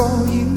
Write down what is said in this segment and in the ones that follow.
for you.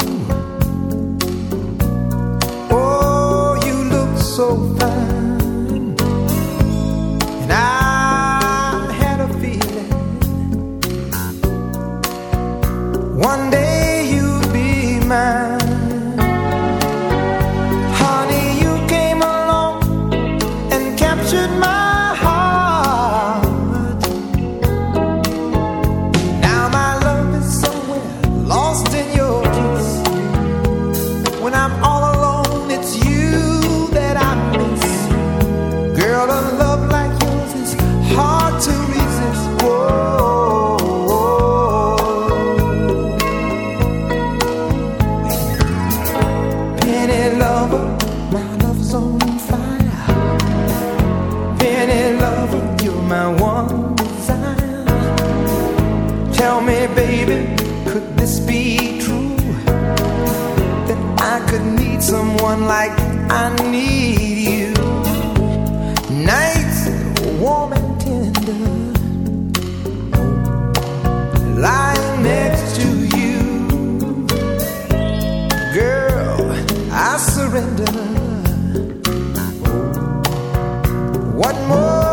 One more.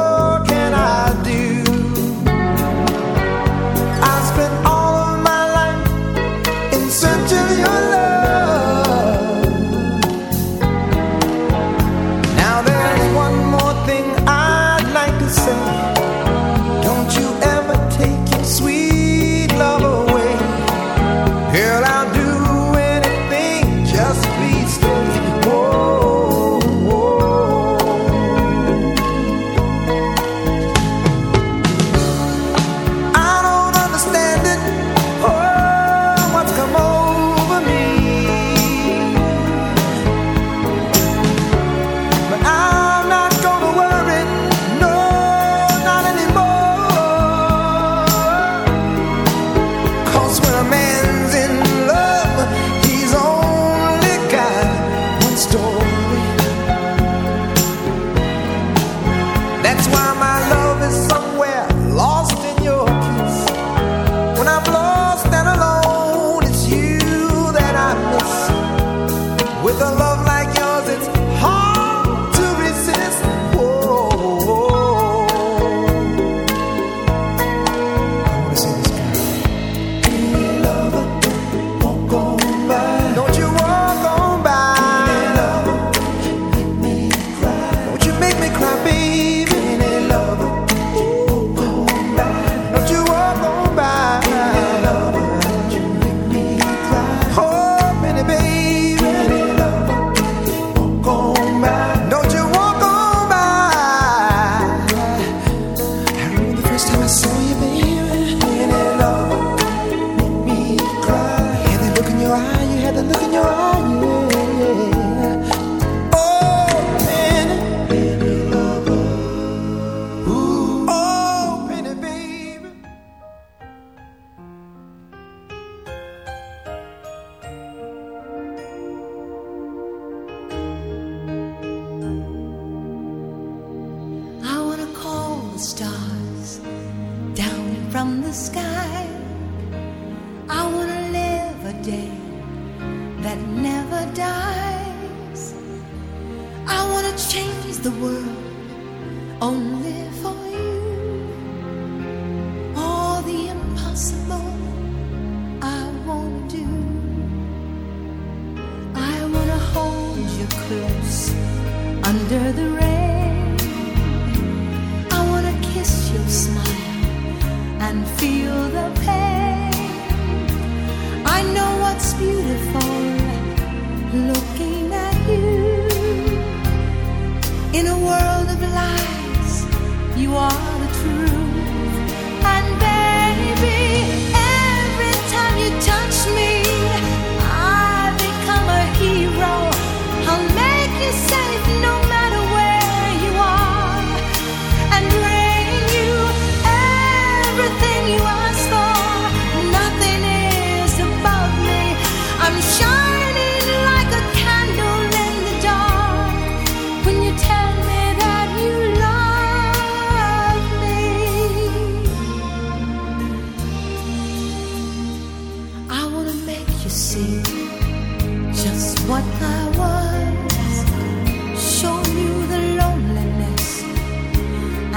your eye, you had the look in your eye.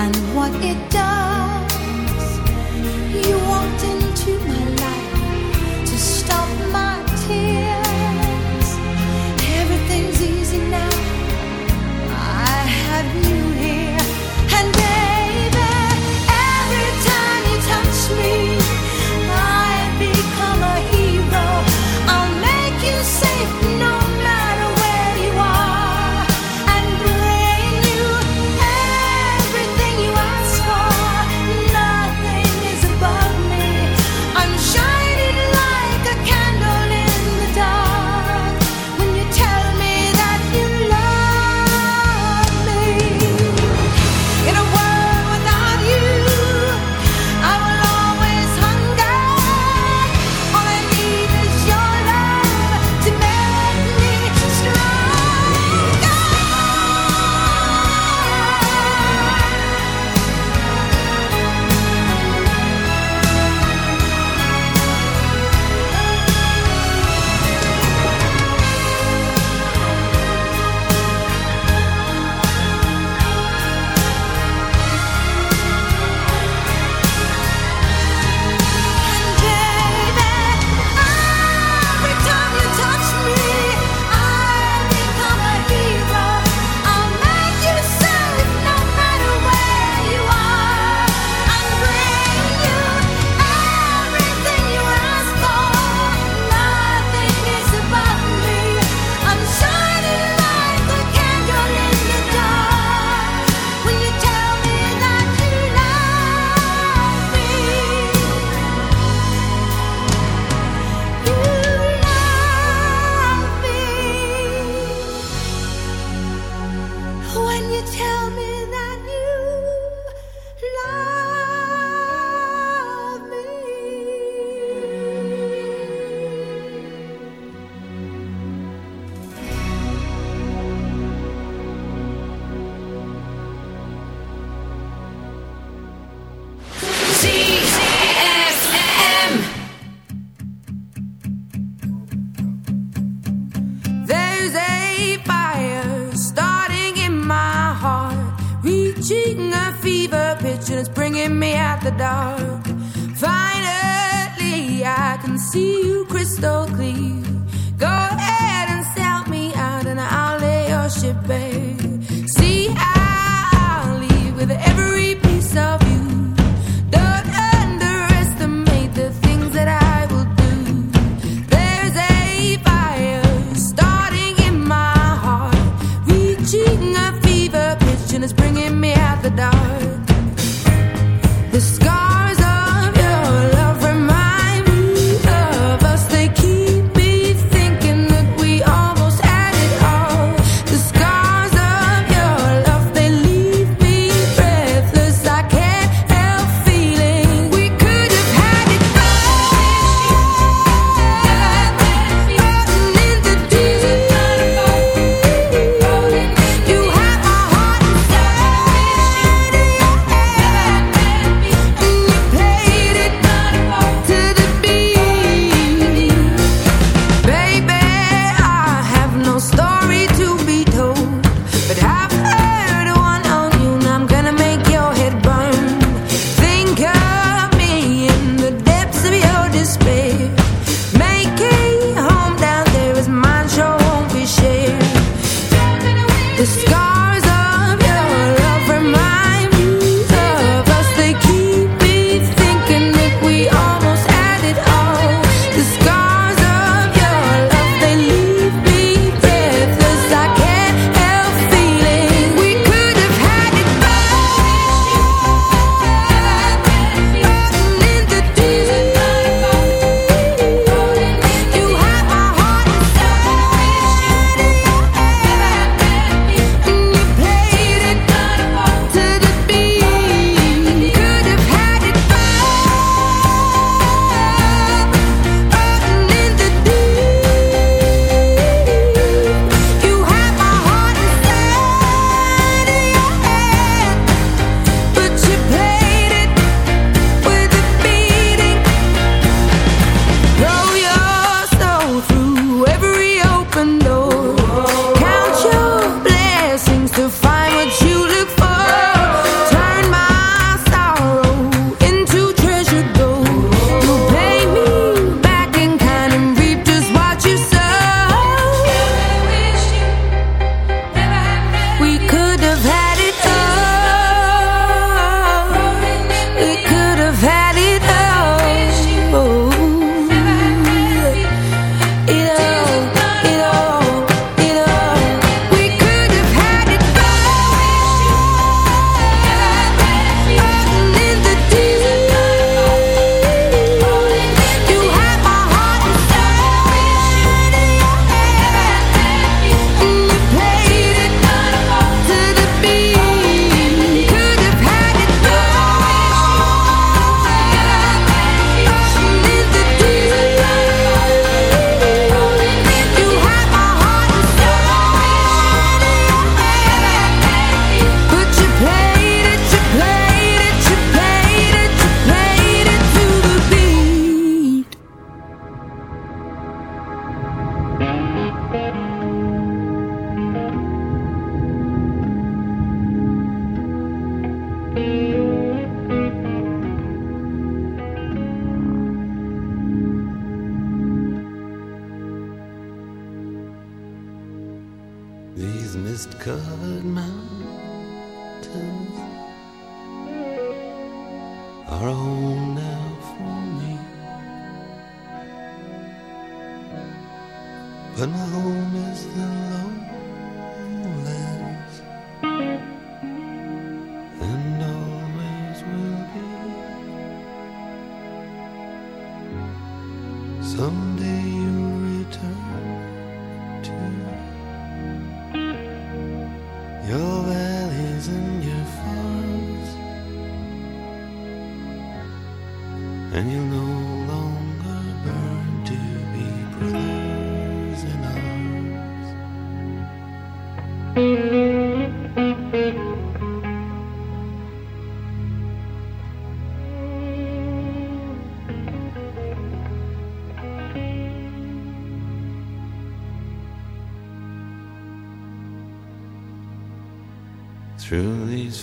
And what it does.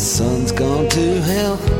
sun's gone to hell.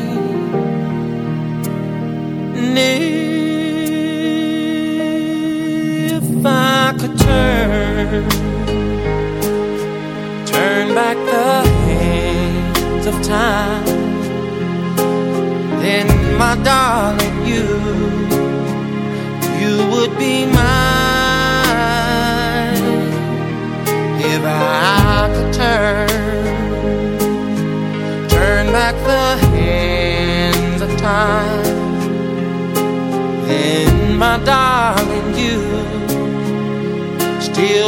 And if I could turn, turn back the hands of time, then my darling, you, you would be mine. If I could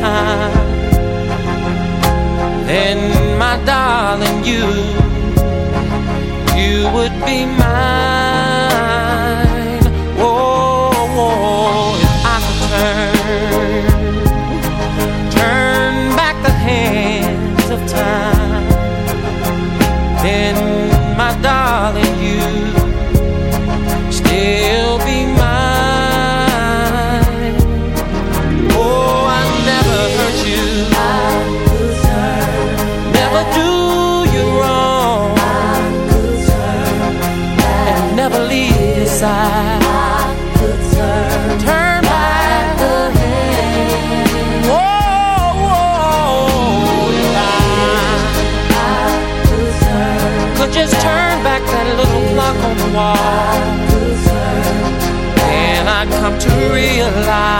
Time. Then my darling, you, you would be realize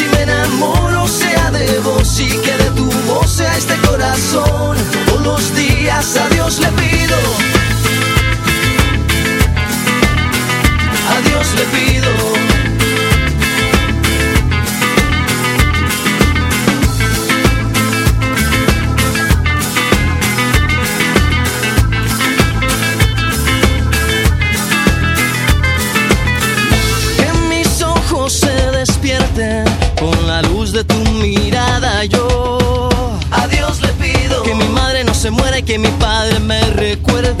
enamoro sea de vos y que de tu voz sea este corazón. Todos los días a Dios le pido. A Dios le pido. para que mi padre me recuerde.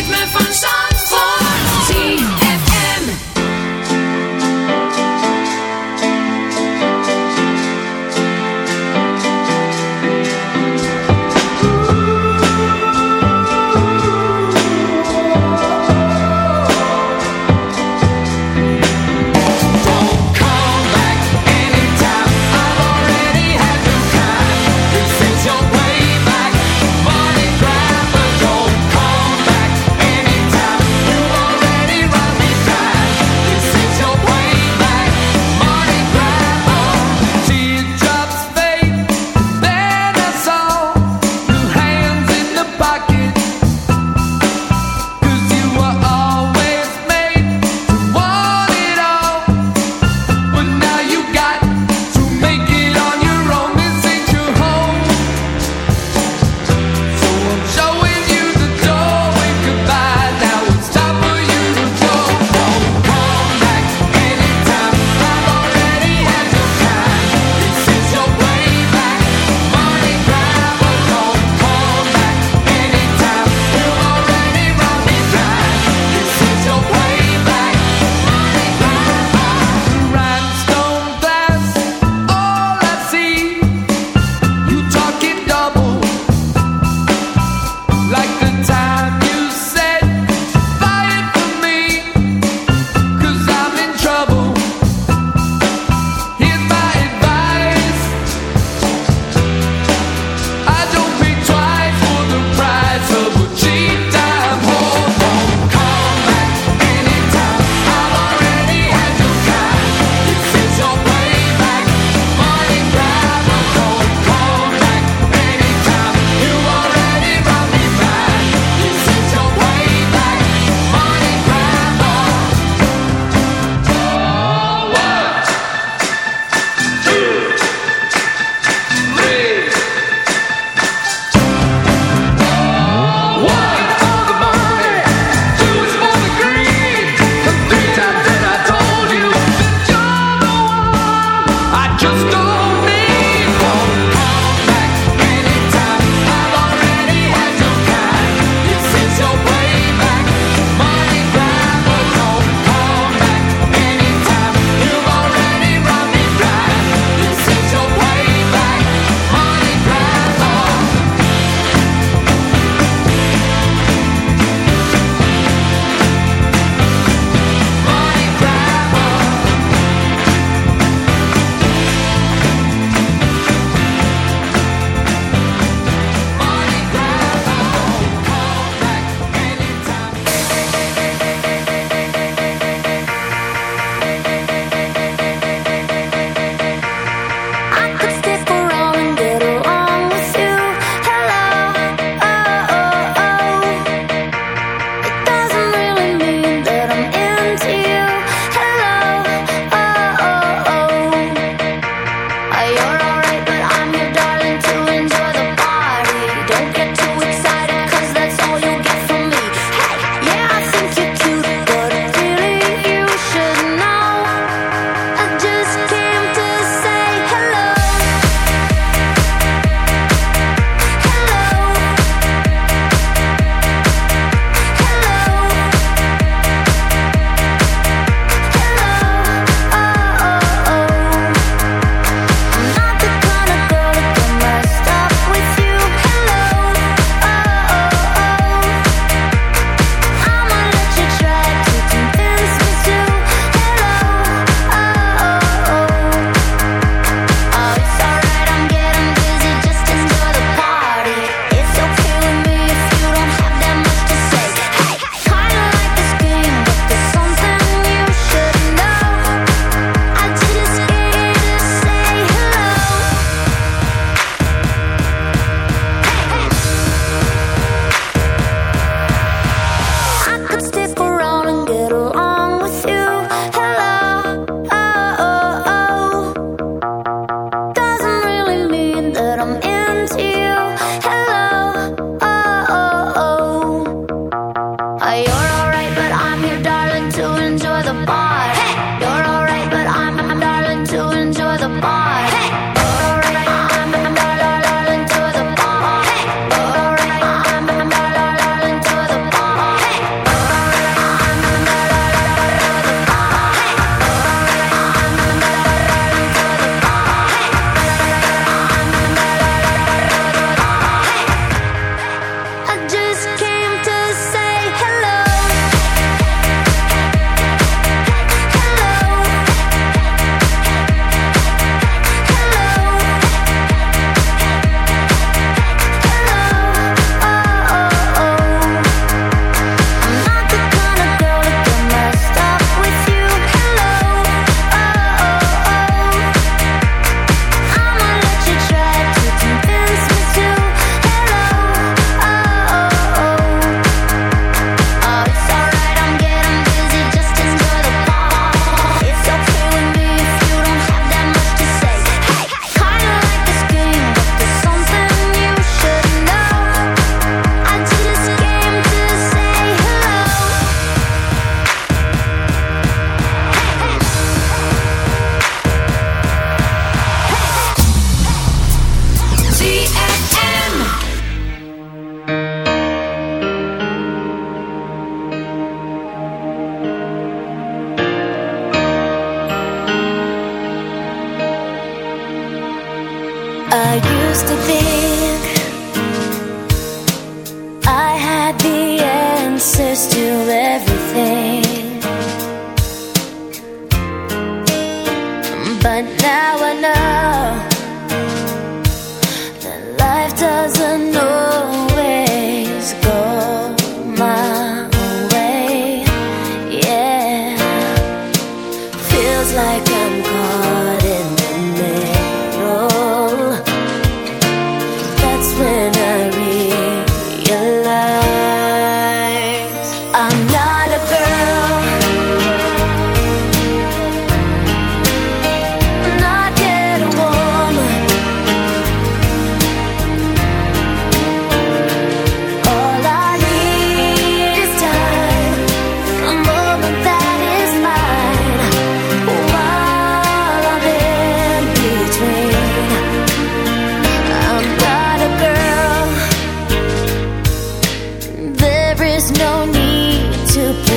Ritme van Zandvoort.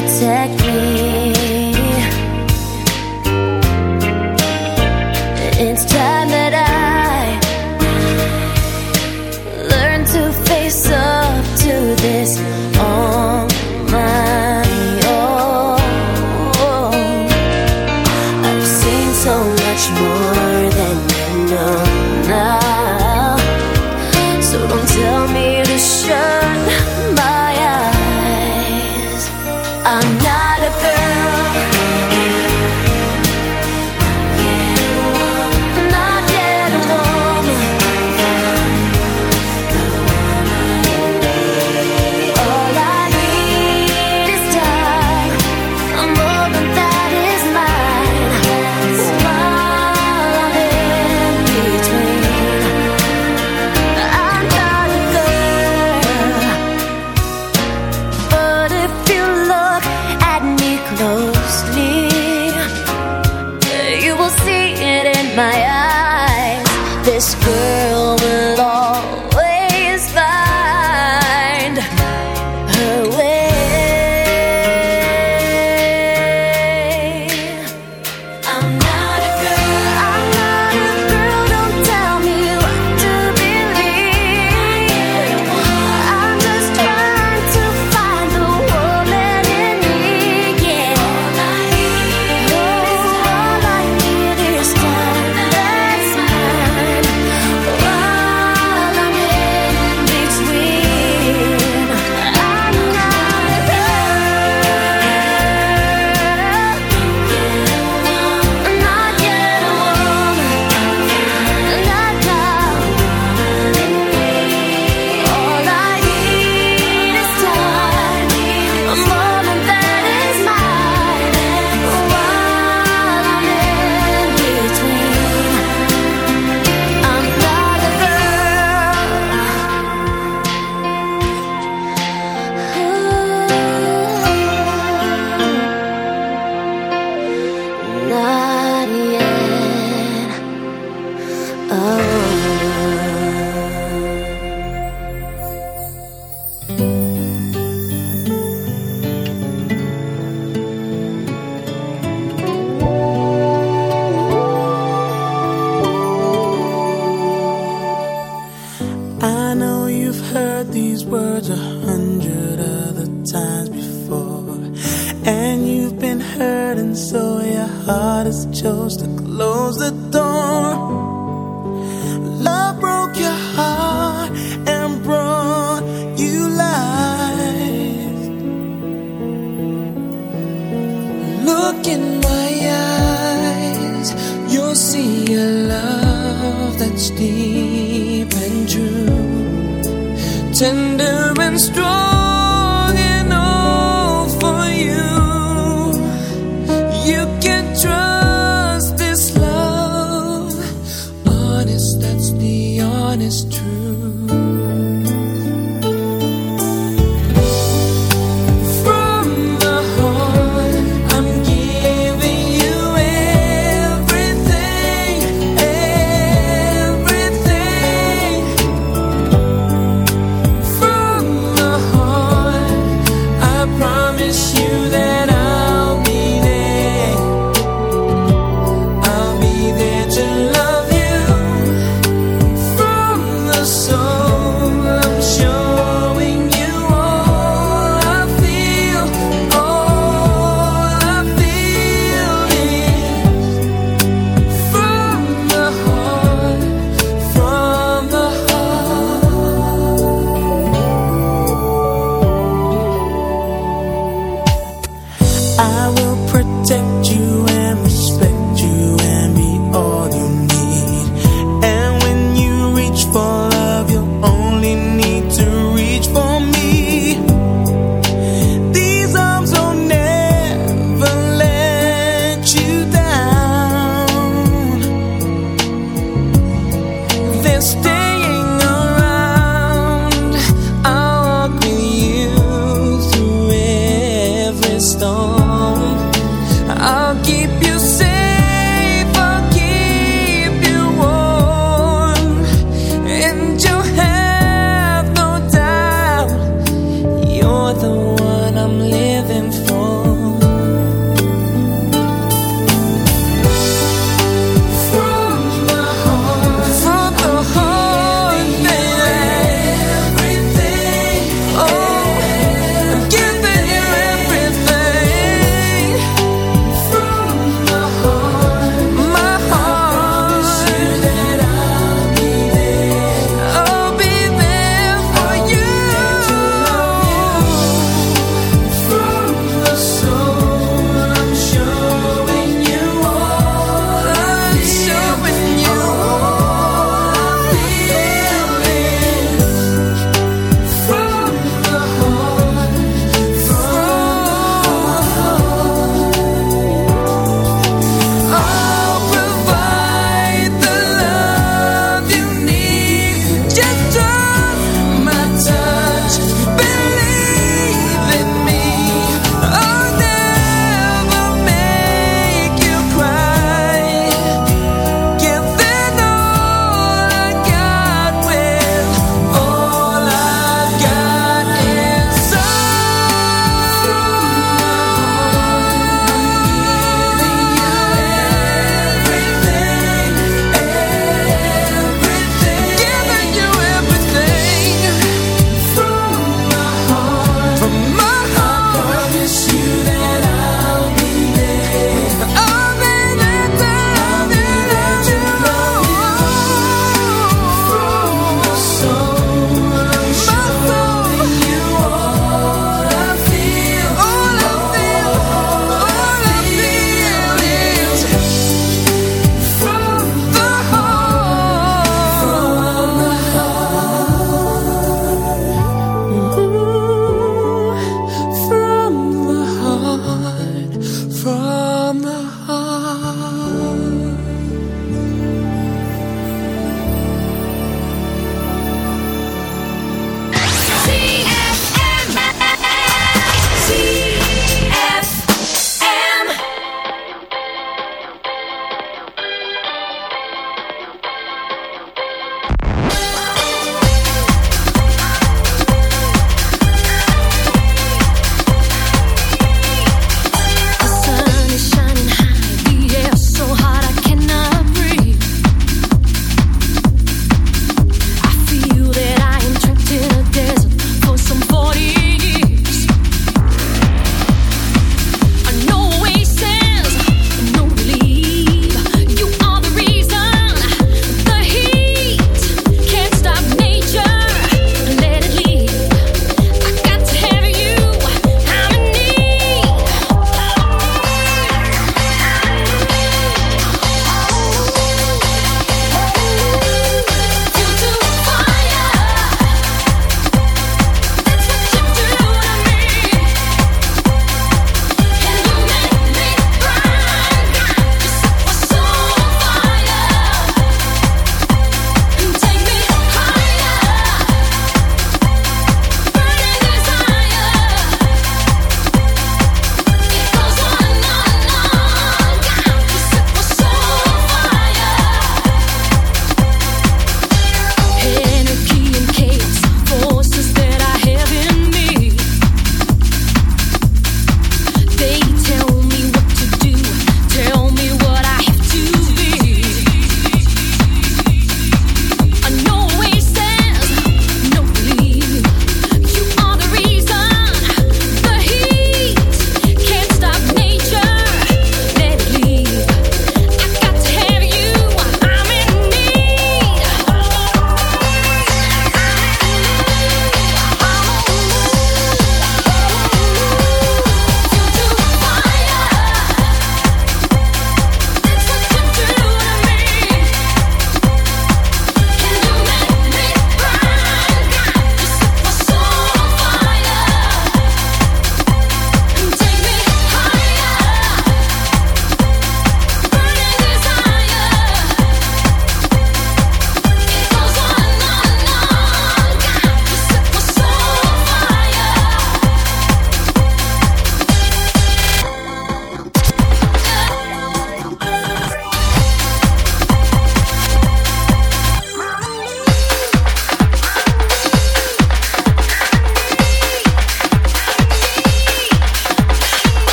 Protect me.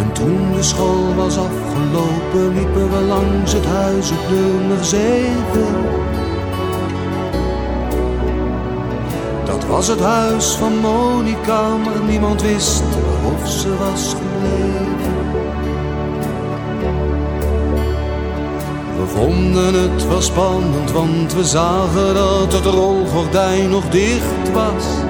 En toen de school was afgelopen liepen we langs het huis op nummer zeven. Dat was het huis van Monica, maar niemand wist of ze was gebleven. We vonden het wel spannend, want we zagen dat het rolgordijn nog dicht was.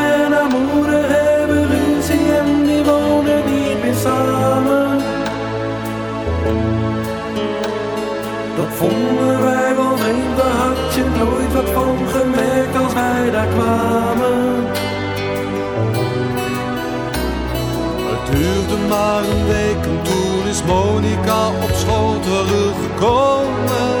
En haar moeder hebben ruzie en die wonen niet meer samen. Dat vonden wij wel vreemd, daar had je nooit wat van gemerkt als wij daar kwamen. Het duurde maar een week en toen is Monica op school teruggekomen.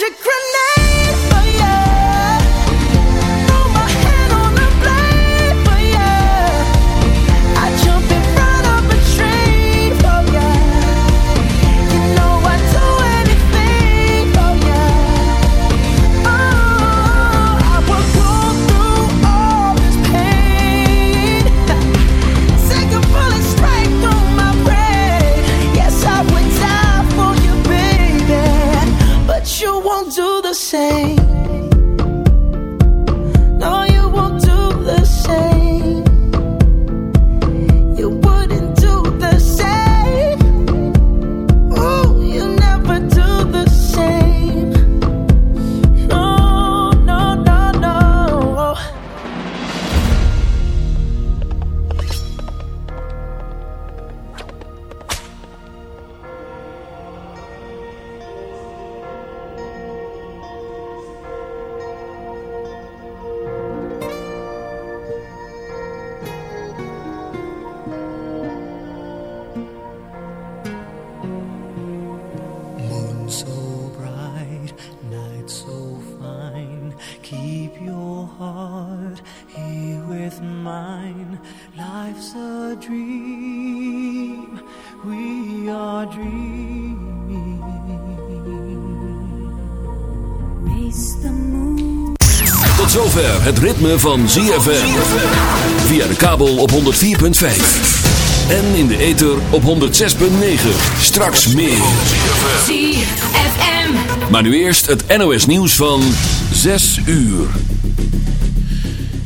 your credit. Het ritme van ZFM. Via de kabel op 104.5. En in de ether op 106.9. Straks meer. ZFM. Maar nu eerst het NOS nieuws van 6 uur.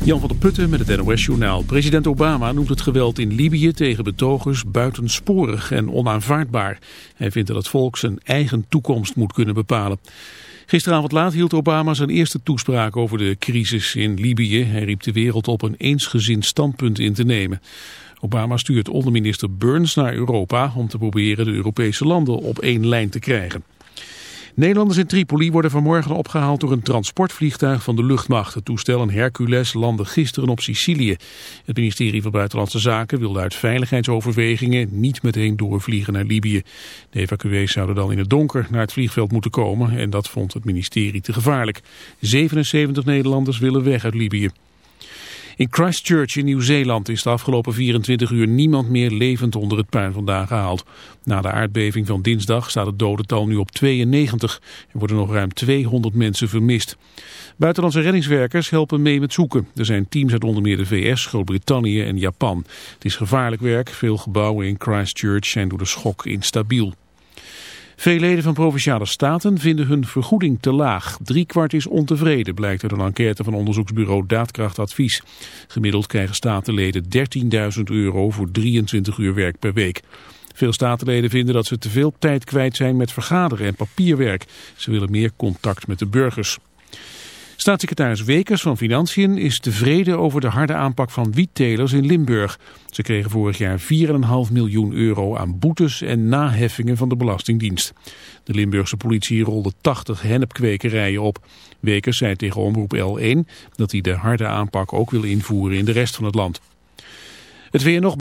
Jan van der Putten met het NOS-journaal. President Obama noemt het geweld in Libië tegen betogers buitensporig en onaanvaardbaar. Hij vindt dat het volk zijn eigen toekomst moet kunnen bepalen. Gisteravond laat hield Obama zijn eerste toespraak over de crisis in Libië. Hij riep de wereld op een eensgezind standpunt in te nemen. Obama stuurt onderminister Burns naar Europa om te proberen de Europese landen op één lijn te krijgen. Nederlanders in Tripoli worden vanmorgen opgehaald door een transportvliegtuig van de luchtmacht. Het toestel, een Hercules, landde gisteren op Sicilië. Het ministerie van Buitenlandse Zaken wilde uit veiligheidsoverwegingen niet meteen doorvliegen naar Libië. De evacuees zouden dan in het donker naar het vliegveld moeten komen en dat vond het ministerie te gevaarlijk. 77 Nederlanders willen weg uit Libië. In Christchurch in Nieuw-Zeeland is de afgelopen 24 uur niemand meer levend onder het puin vandaan gehaald. Na de aardbeving van dinsdag staat het dodental nu op 92. Er worden nog ruim 200 mensen vermist. Buitenlandse reddingswerkers helpen mee met zoeken. Er zijn teams uit onder meer de VS, Groot-Brittannië en Japan. Het is gevaarlijk werk. Veel gebouwen in Christchurch zijn door de schok instabiel. Veel leden van Provinciale Staten vinden hun vergoeding te laag. Driekwart is ontevreden, blijkt uit een enquête van onderzoeksbureau Daadkrachtadvies. Gemiddeld krijgen statenleden 13.000 euro voor 23 uur werk per week. Veel statenleden vinden dat ze te veel tijd kwijt zijn met vergaderen en papierwerk. Ze willen meer contact met de burgers. Staatssecretaris Wekers van Financiën is tevreden over de harde aanpak van wiettelers in Limburg. Ze kregen vorig jaar 4,5 miljoen euro aan boetes en naheffingen van de Belastingdienst. De Limburgse politie rolde 80 hennepkwekerijen op. Wekers zei tegen Omroep L1 dat hij de harde aanpak ook wil invoeren in de rest van het land. Het weer nog